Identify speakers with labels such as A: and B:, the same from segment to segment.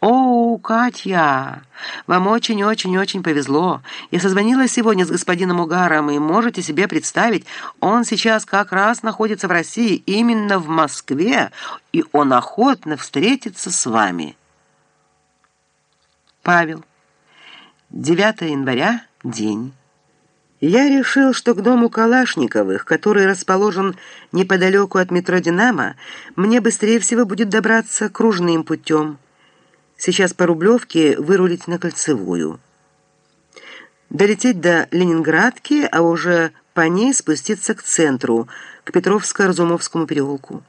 A: «О, Катя, вам очень-очень-очень повезло. Я созвонилась сегодня с господином Угаром, и можете себе представить, он сейчас как раз находится в России, именно в Москве, и он охотно встретится с вами». Павел. 9 января. День. Я решил, что к дому Калашниковых, который расположен неподалеку от метро «Динамо», мне быстрее всего будет добраться кружным путем. Сейчас по Рублевке вырулить на Кольцевую. Долететь до Ленинградки, а уже по ней спуститься к центру, к Петровско-Разумовскому переулку.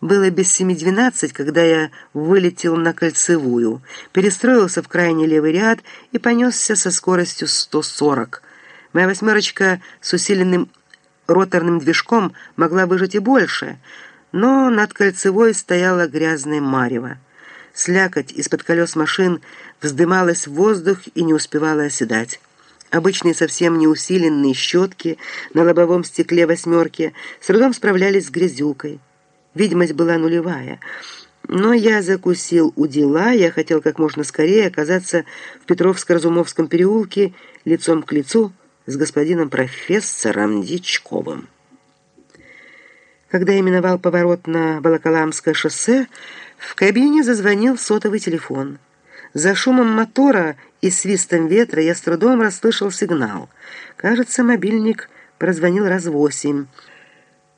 A: Было без семи двенадцать, когда я вылетел на Кольцевую, перестроился в крайний левый ряд и понесся со скоростью 140. Моя восьмерочка с усиленным роторным движком могла выжить и больше, но над Кольцевой стояла грязная марево. Слякоть из-под колес машин вздымалась в воздух и не успевала оседать. Обычные совсем неусиленные щетки на лобовом стекле «восьмерки» с трудом справлялись с грязюкой. Видимость была нулевая. Но я закусил у дела, я хотел как можно скорее оказаться в Петровско-Разумовском переулке лицом к лицу с господином профессором Дичковым. Когда я миновал поворот на Волоколамское шоссе, в кабине зазвонил сотовый телефон. За шумом мотора и свистом ветра я с трудом расслышал сигнал. Кажется, мобильник прозвонил раз восемь.